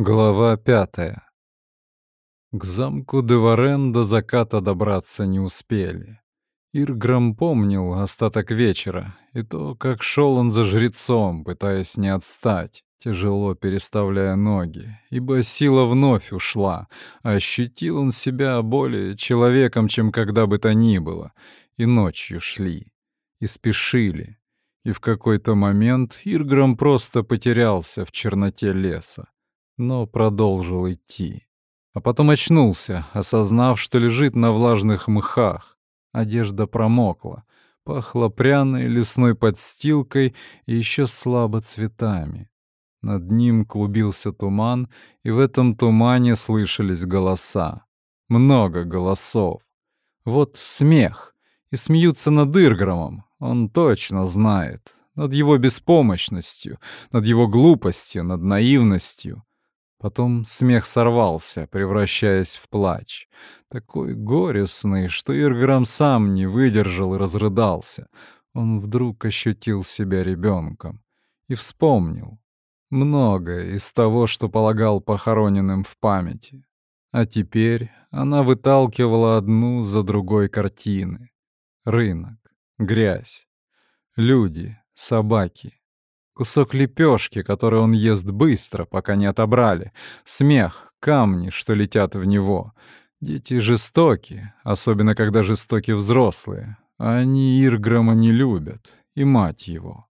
Глава пятая. К замку Деварен до заката добраться не успели. Ирграм помнил остаток вечера и то, как шел он за жрецом, пытаясь не отстать, тяжело переставляя ноги, ибо сила вновь ушла, а ощутил он себя более человеком, чем когда бы то ни было, и ночью шли, и спешили. И в какой-то момент Ирграм просто потерялся в черноте леса но продолжил идти. А потом очнулся, осознав, что лежит на влажных мхах. Одежда промокла, пахла пряной лесной подстилкой и еще слабо цветами. Над ним клубился туман, и в этом тумане слышались голоса. Много голосов. Вот смех. И смеются над Ирграмом, он точно знает. Над его беспомощностью, над его глупостью, над наивностью. Потом смех сорвался, превращаясь в плач. Такой горестный, что Ирграм сам не выдержал и разрыдался. Он вдруг ощутил себя ребенком и вспомнил многое из того, что полагал похороненным в памяти. А теперь она выталкивала одну за другой картины. Рынок, грязь, люди, собаки, Кусок лепешки, который он ест быстро, пока не отобрали. Смех, камни, что летят в него. Дети жестоки, особенно когда жестоки взрослые. Они Ирграма не любят, и мать его.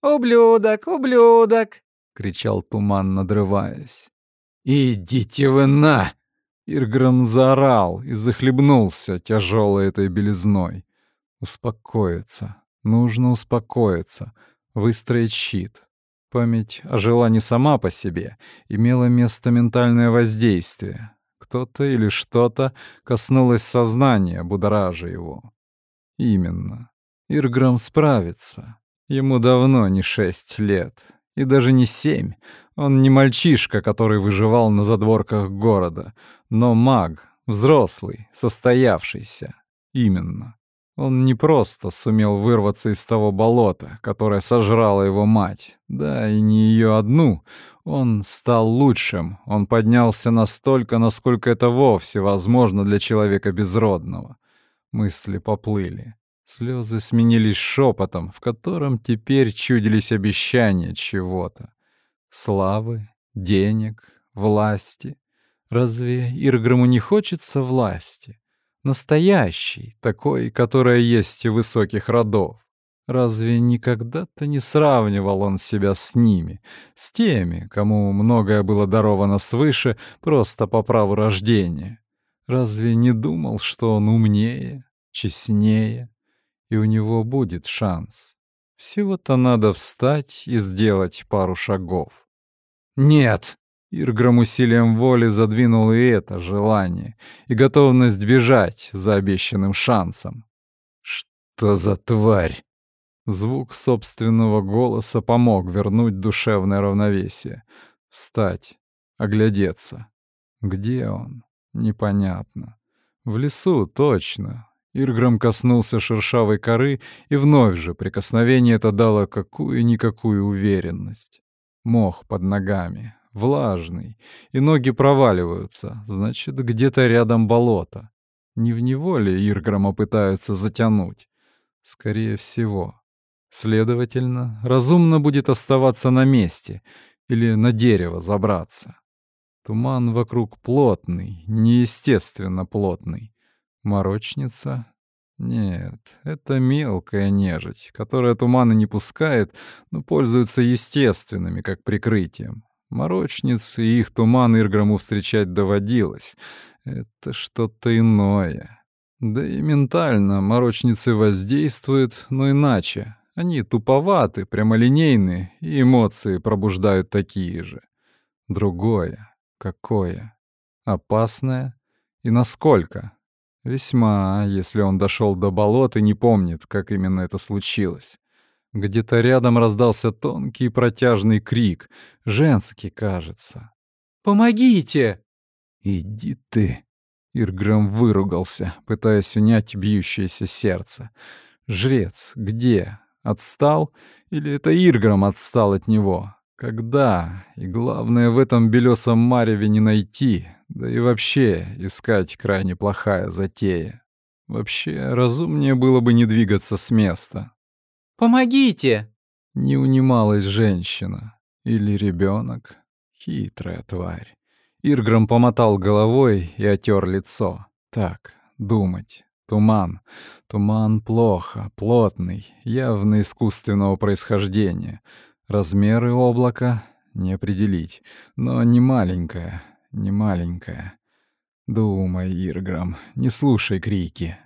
«Ублюдок, ублюдок!» — кричал туман, надрываясь. «Идите вы на!» Ирграм заорал и захлебнулся тяжелой этой белизной. Успокоиться. Нужно успокоиться выстроить щит. Память ожила не сама по себе, имела место ментальное воздействие. Кто-то или что-то коснулось сознания, будоража его. Именно. Ирграм справится. Ему давно не шесть лет. И даже не семь. Он не мальчишка, который выживал на задворках города, но маг, взрослый, состоявшийся. Именно. Он не просто сумел вырваться из того болота, которое сожрало его мать, да и не ее одну. Он стал лучшим, он поднялся настолько, насколько это вовсе возможно для человека безродного. Мысли поплыли. Слезы сменились шепотом, в котором теперь чудились обещания чего-то. Славы, денег, власти. Разве Ирграму не хочется власти? Настоящий, такой, которая есть у высоких родов. Разве никогда-то не сравнивал он себя с ними, с теми, кому многое было даровано свыше просто по праву рождения? Разве не думал, что он умнее, честнее, и у него будет шанс? Всего-то надо встать и сделать пару шагов. «Нет!» Ирграм усилием воли задвинул и это желание, и готовность бежать за обещанным шансом. «Что за тварь?» Звук собственного голоса помог вернуть душевное равновесие. Встать, оглядеться. Где он? Непонятно. В лесу, точно. Ирграм коснулся шершавой коры, и вновь же прикосновение это дало какую-никакую уверенность. Мох под ногами, влажный, и ноги проваливаются, значит, где-то рядом болото. Не в него ли Ирграма пытаются затянуть? Скорее всего. Следовательно, разумно будет оставаться на месте или на дерево забраться. Туман вокруг плотный, неестественно плотный. Морочница? Нет, это мелкая нежить, которая туманы не пускает, но пользуется естественными, как прикрытием. Морочниц и их туман Ирграму встречать доводилось. Это что-то иное. Да и ментально морочницы воздействуют, но иначе. Они туповаты, прямолинейны, и эмоции пробуждают такие же. Другое. Какое? Опасное? И насколько? Весьма, если он дошел до болот и не помнит, как именно это случилось. Где-то рядом раздался тонкий протяжный крик, женский, кажется. «Помогите!» «Иди ты!» Ирграм выругался, пытаясь унять бьющееся сердце. «Жрец, где? Отстал? Или это Ирграм отстал от него? Когда? И главное, в этом белесом мареве не найти, да и вообще искать крайне плохая затея. Вообще, разумнее было бы не двигаться с места. «Помогите!» Не унималась женщина. Или ребенок. Хитрая тварь. Ирграм помотал головой и отер лицо. Так, думать. Туман. Туман плохо, плотный, явно искусственного происхождения. Размеры облака не определить, но не маленькое, не маленькое. Думай, Ирграм, не слушай крики.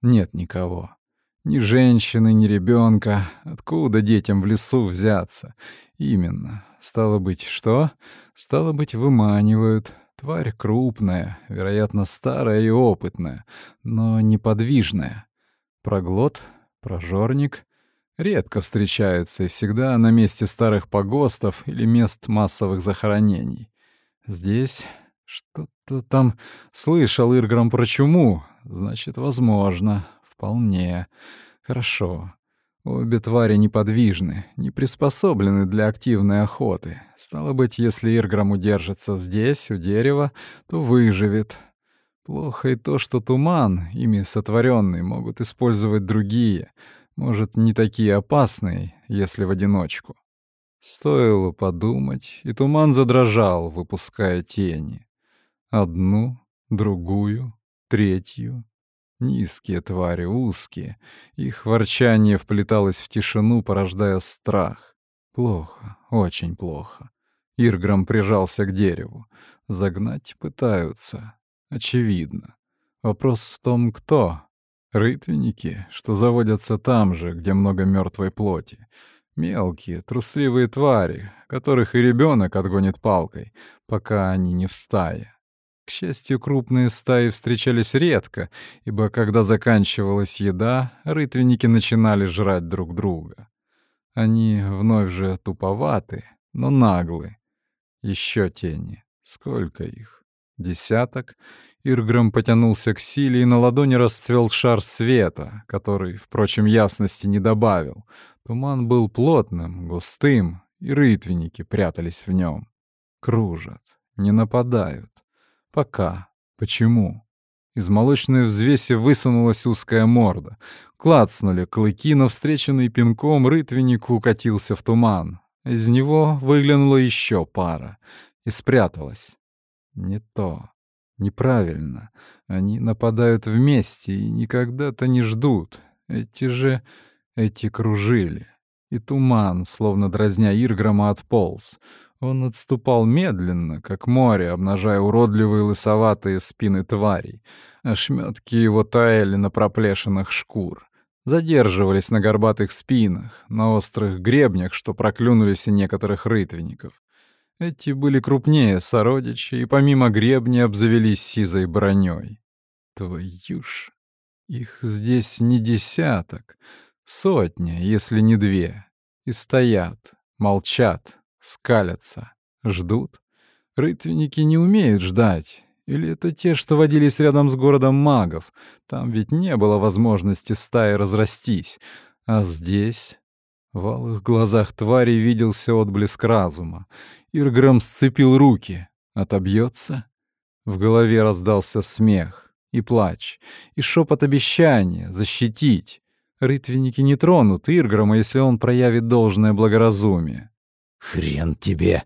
Нет никого. Ни женщины, ни ребенка. Откуда детям в лесу взяться? Именно. Стало быть, что? Стало быть, выманивают. Тварь крупная, вероятно, старая и опытная, но неподвижная. Проглот, прожорник редко встречаются и всегда на месте старых погостов или мест массовых захоронений. Здесь что-то там слышал Ирграм про чуму, значит, возможно, вполне. Хорошо. Обе твари неподвижны, не приспособлены для активной охоты. Стало быть, если Ирграм удержится здесь, у дерева, то выживет. Плохо и то, что туман, ими сотворенный, могут использовать другие, может, не такие опасные, если в одиночку. Стоило подумать, и туман задрожал, выпуская тени. Одну, другую, третью. Низкие твари, узкие. Их ворчание вплеталось в тишину, порождая страх. Плохо, очень плохо. Ирграм прижался к дереву. Загнать пытаются. Очевидно. Вопрос в том, кто. Рытвенники, что заводятся там же, где много мертвой плоти. Мелкие, трусливые твари, которых и ребенок отгонит палкой, пока они не в стае. К счастью, крупные стаи встречались редко, ибо когда заканчивалась еда, рытвенники начинали жрать друг друга. Они вновь же туповаты, но наглы. Еще тени. Сколько их? Десяток? Ирграм потянулся к силе, и на ладони расцвел шар света, который, впрочем, ясности не добавил. Туман был плотным, густым, и рытвенники прятались в нем. Кружат, не нападают. Пока. Почему? Из молочной взвеси высунулась узкая морда. Клацнули клыки, но встреченный пинком рытвенник укатился в туман. Из него выглянула еще пара и спряталась. Не то. Неправильно. Они нападают вместе и никогда-то не ждут. Эти же... Эти кружили. И туман, словно дразня Ирграма, отполз. Он отступал медленно, как море, обнажая уродливые лысоватые спины тварей. Ошметки его таяли на проплешинах шкур. Задерживались на горбатых спинах, на острых гребнях, что проклюнулись у некоторых рытвенников. Эти были крупнее сородичи и помимо гребня обзавелись сизой броней. Твою ж, их здесь не десяток, сотня, если не две. И стоят, молчат, скалятся, ждут. Рытвенники не умеют ждать. Или это те, что водились рядом с городом магов? Там ведь не было возможности стаи разрастись. А здесь... В алых глазах твари виделся отблеск разума. Ирграм сцепил руки. Отобьется? В голове раздался смех и плач, и шепот обещания защитить. Рытвенники не тронут Ирграма, если он проявит должное благоразумие. «Хрен тебе!»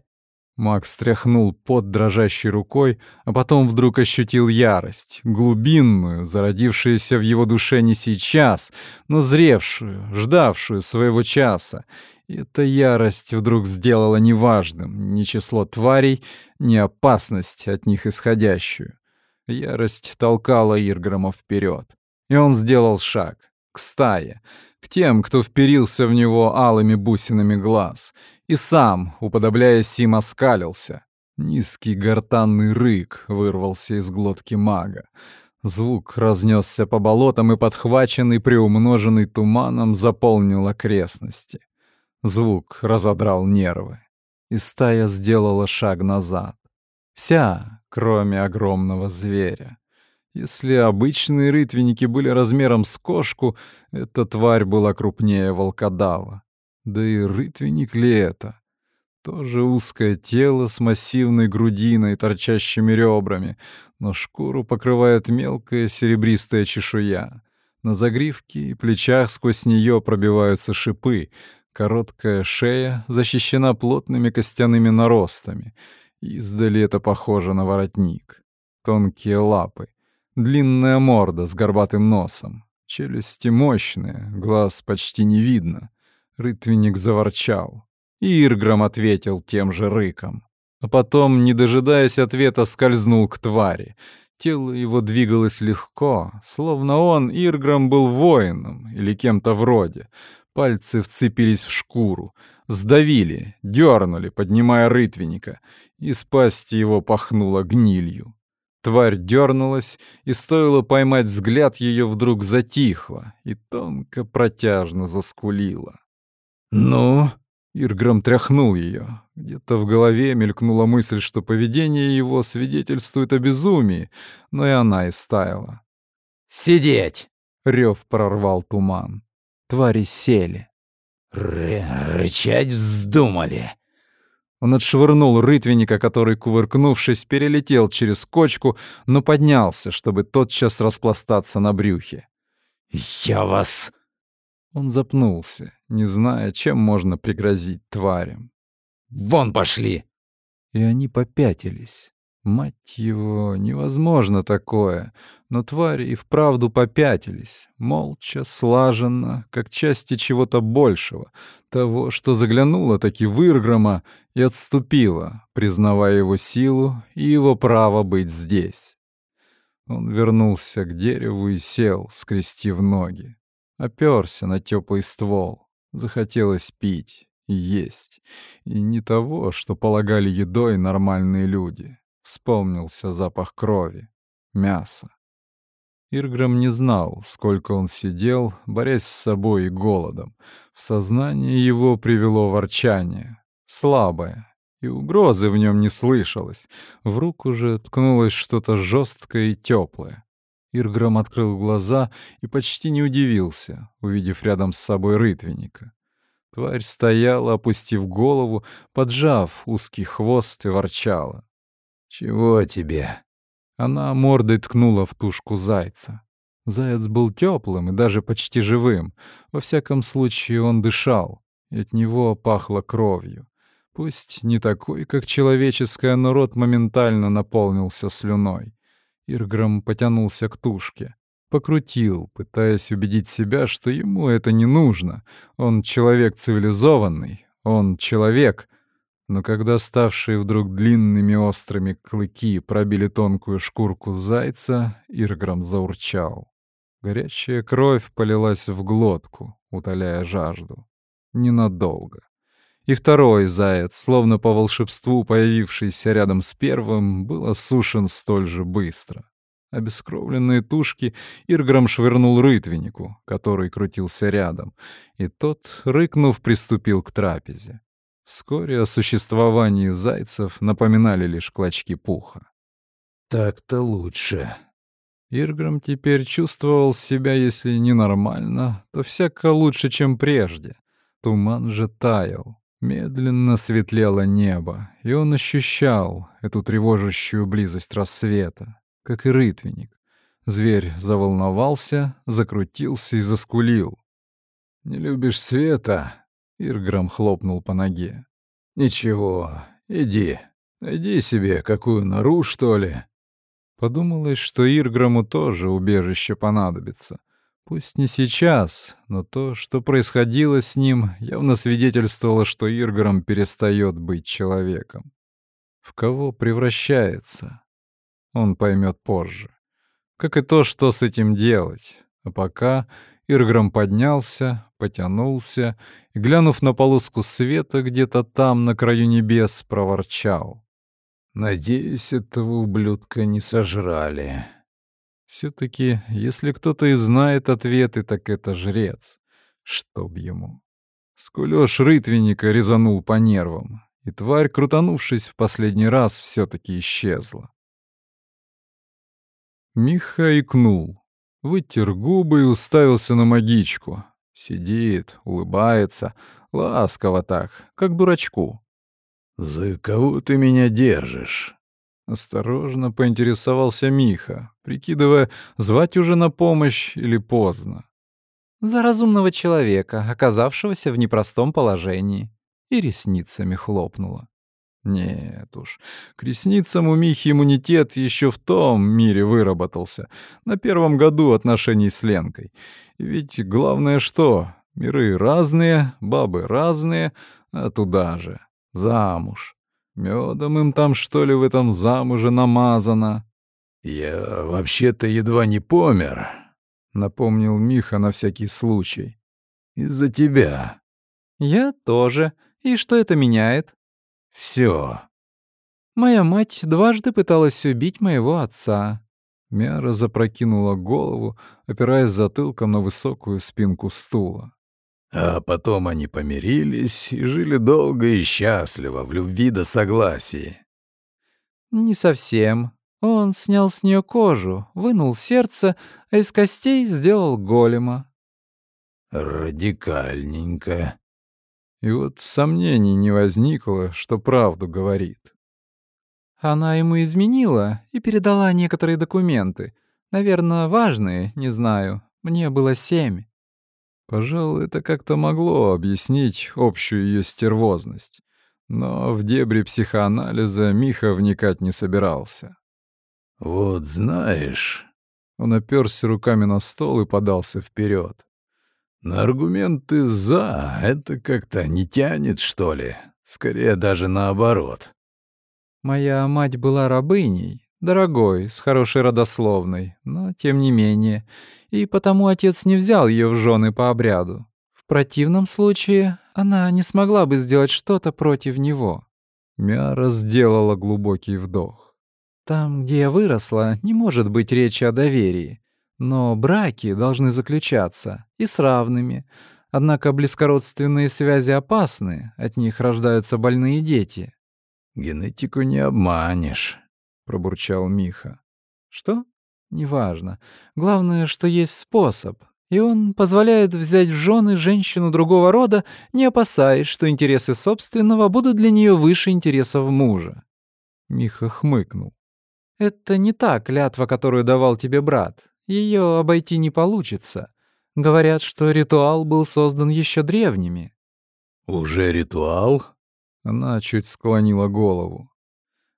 Макс стряхнул под дрожащей рукой, а потом вдруг ощутил ярость, глубинную, зародившуюся в его душе не сейчас, но зревшую, ждавшую своего часа. И эта ярость вдруг сделала неважным ни число тварей, ни опасность от них исходящую. Ярость толкала Ирграма вперед, и он сделал шаг к стае, к тем, кто вперился в него алыми бусинами глаз — и сам, уподобляясь им, оскалился. Низкий гортанный рык вырвался из глотки мага. Звук разнесся по болотам и, подхваченный, приумноженный туманом, заполнил окрестности. Звук разодрал нервы. И стая сделала шаг назад. Вся, кроме огромного зверя. Если обычные рытвенники были размером с кошку, эта тварь была крупнее волкодава. Да и рытвенник ли это? Тоже узкое тело с массивной грудиной торчащими ребрами, но шкуру покрывает мелкая серебристая чешуя. На загривке и плечах сквозь нее пробиваются шипы. Короткая шея защищена плотными костяными наростами. Издали это похоже на воротник. Тонкие лапы. Длинная морда с горбатым носом. Челюсти мощные, глаз почти не видно. Рытвенник заворчал. И Ирграм ответил тем же рыком. А потом, не дожидаясь ответа, скользнул к твари. Тело его двигалось легко, словно он, Ирграм, был воином или кем-то вроде. Пальцы вцепились в шкуру, сдавили, дернули, поднимая рытвенника. Из пасти его пахнуло гнилью. Тварь дернулась, и стоило поймать взгляд, ее вдруг затихло и тонко протяжно заскулила. «Ну?» Ирграм тряхнул ее. Где-то в голове мелькнула мысль, что поведение его свидетельствует о безумии, но и она истаяла. «Сидеть!» — рев прорвал туман. Твари сели. Р «Рычать вздумали!» Он отшвырнул рытвенника, который, кувыркнувшись, перелетел через кочку, но поднялся, чтобы тотчас распластаться на брюхе. «Я вас...» Он запнулся, не зная, чем можно пригрозить тварям. «Вон пошли!» И они попятились. Мать его, невозможно такое. Но твари и вправду попятились, молча, слаженно, как части чего-то большего, того, что заглянуло таки в Ирграма и отступило, признавая его силу и его право быть здесь. Он вернулся к дереву и сел, скрестив ноги. Оперся на теплый ствол. Захотелось пить и есть. И не того, что полагали едой нормальные люди. Вспомнился запах крови, мяса. Ирграм не знал, сколько он сидел, борясь с собой и голодом. В сознание его привело ворчание. Слабое. И угрозы в нем не слышалось. В руку же ткнулось что-то жесткое и теплое. Ирграм открыл глаза и почти не удивился, увидев рядом с собой рытвенника. Тварь стояла, опустив голову, поджав узкий хвост и ворчала. «Чего тебе?» Она мордой ткнула в тушку зайца. Заяц был теплым и даже почти живым. Во всяком случае, он дышал, и от него пахло кровью. Пусть не такой, как человеческая, но рот моментально наполнился слюной. Ирграм потянулся к тушке. Покрутил, пытаясь убедить себя, что ему это не нужно. Он человек цивилизованный, он человек. Но когда ставшие вдруг длинными острыми клыки пробили тонкую шкурку зайца, Ирграм заурчал. Горячая кровь полилась в глотку, утоляя жажду. Ненадолго. И второй заяц, словно по волшебству появившийся рядом с первым, был осушен столь же быстро. Обескровленные тушки Ирграм швырнул рытвеннику, который крутился рядом, и тот, рыкнув, приступил к трапезе. Вскоре о существовании зайцев напоминали лишь клочки пуха. «Так-то лучше». Ирграм теперь чувствовал себя, если не нормально, то всяко лучше, чем прежде. Туман же таял, Медленно светлело небо, и он ощущал эту тревожащую близость рассвета, как и рытвенник. Зверь заволновался, закрутился и заскулил. «Не любишь света?» — Ирграм хлопнул по ноге. «Ничего, иди, найди себе какую нору, что ли». Подумалось, что Ирграму тоже убежище понадобится. Пусть не сейчас, но то, что происходило с ним, явно свидетельствовало, что Иргором перестает быть человеком. В кого превращается? Он поймет позже. Как и то, что с этим делать. А пока Ирграм поднялся, потянулся и, глянув на полоску света где-то там, на краю небес, проворчал. «Надеюсь, этого ублюдка не сожрали». Все-таки, если кто-то и знает ответы, так это жрец. Чтоб ему. Скулёж рытвенника резанул по нервам, и тварь, крутанувшись в последний раз, все-таки исчезла. Миха икнул, вытер губы и уставился на магичку. Сидит, улыбается, ласково так, как дурачку. «За кого ты меня держишь?» Осторожно поинтересовался Миха, прикидывая, звать уже на помощь или поздно. За разумного человека, оказавшегося в непростом положении. И ресницами хлопнула. Нет уж, к ресницам у Михи иммунитет еще в том мире выработался, на первом году отношений с Ленкой. Ведь главное что? Миры разные, бабы разные, а туда же, замуж. Медом им там, что ли, в этом замуже намазано? «Я вообще-то едва не помер», — напомнил Миха на всякий случай. «Из-за тебя». «Я тоже. И что это меняет?» «Всё». «Моя мать дважды пыталась убить моего отца». Мяра запрокинула голову, опираясь затылком на высокую спинку стула. А потом они помирились и жили долго и счастливо, в любви до согласия. Не совсем. Он снял с нее кожу, вынул сердце, а из костей сделал голема. Радикальненько. И вот сомнений не возникло, что правду говорит. Она ему изменила и передала некоторые документы. Наверное, важные, не знаю. Мне было семь. Пожалуй, это как-то могло объяснить общую ее стервозность. Но в дебри психоанализа Миха вникать не собирался. «Вот знаешь...» Он оперся руками на стол и подался вперед. «На аргументы «за» это как-то не тянет, что ли? Скорее даже наоборот». «Моя мать была рабыней, дорогой, с хорошей родословной, но тем не менее и потому отец не взял ее в жены по обряду. В противном случае она не смогла бы сделать что-то против него. Мяра сделала глубокий вдох. Там, где я выросла, не может быть речи о доверии. Но браки должны заключаться и с равными. Однако близкородственные связи опасны, от них рождаются больные дети. «Генетику не обманешь», — пробурчал Миха. «Что?» Неважно. Главное, что есть способ. И он позволяет взять в жены женщину другого рода, не опасаясь, что интересы собственного будут для нее выше интересов мужа. Миха хмыкнул. Это не та клятва, которую давал тебе брат. Ее обойти не получится. Говорят, что ритуал был создан еще древними. Уже ритуал? Она чуть склонила голову.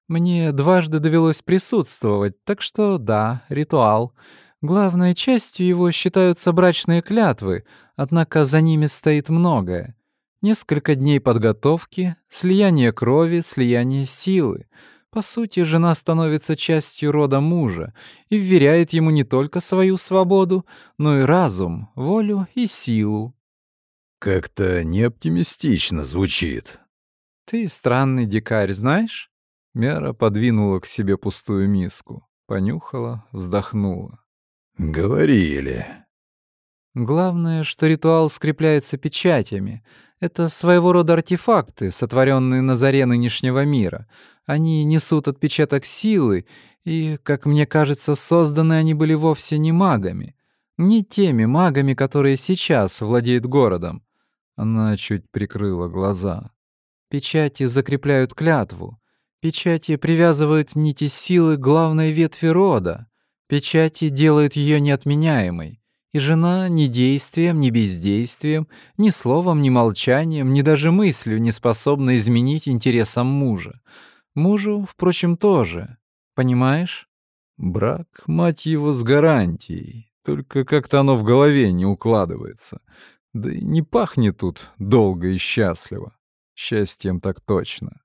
Мне дважды довелось присутствовать, так что да, ритуал. Главной частью его считаются брачные клятвы, однако за ними стоит многое. Несколько дней подготовки, слияние крови, слияние силы. По сути, жена становится частью рода мужа и вверяет ему не только свою свободу, но и разум, волю и силу. Как-то неоптимистично звучит. Ты странный дикарь, знаешь? Мяра подвинула к себе пустую миску, понюхала, вздохнула. «Говорили». Главное, что ритуал скрепляется печатями. Это своего рода артефакты, сотворенные на заре нынешнего мира. Они несут отпечаток силы, и, как мне кажется, созданы они были вовсе не магами. Не теми магами, которые сейчас владеют городом. Она чуть прикрыла глаза. Печати закрепляют клятву. Печати привязывают нити силы главной ветви рода. Печати делают ее неотменяемой. И жена ни действием, ни бездействием, ни словом, ни молчанием, ни даже мыслью не способна изменить интересам мужа. Мужу, впрочем, тоже. Понимаешь? Брак, мать его, с гарантией. Только как-то оно в голове не укладывается. Да и не пахнет тут долго и счастливо. Счастьем так точно.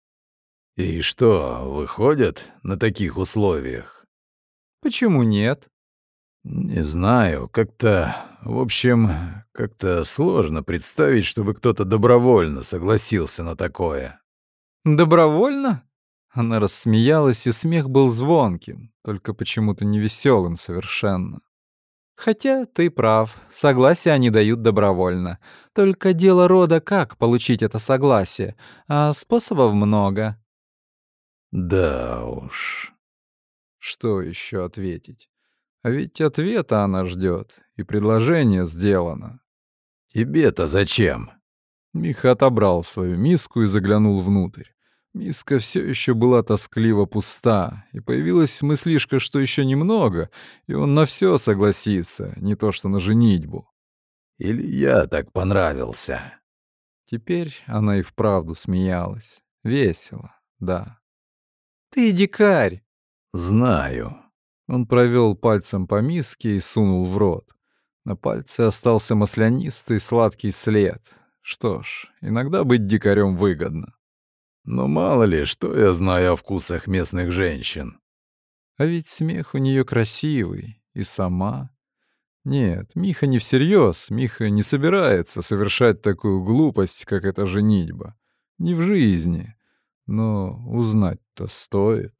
«И что, выходят на таких условиях?» «Почему нет?» «Не знаю, как-то... В общем, как-то сложно представить, чтобы кто-то добровольно согласился на такое». «Добровольно?» Она рассмеялась, и смех был звонким, только почему-то невеселым совершенно. «Хотя ты прав, согласие они дают добровольно. Только дело рода, как получить это согласие, а способов много». Да уж. Что еще ответить? А ведь ответа она ждет, и предложение сделано. Тебе-то зачем? Миха отобрал свою миску и заглянул внутрь. Миска все еще была тоскливо пуста, и появилась мыслишка, что еще немного, и он на все согласится, не то что на женитьбу. Или я так понравился? Теперь она и вправду смеялась. Весело, да. «Ты дикарь!» «Знаю». Он провел пальцем по миске и сунул в рот. На пальце остался маслянистый сладкий след. Что ж, иногда быть дикарем выгодно. Но мало ли, что я знаю о вкусах местных женщин. А ведь смех у нее красивый, и сама. Нет, Миха не всерьез, Миха не собирается совершать такую глупость, как эта женитьба. Не в жизни. Но узнать-то стоит.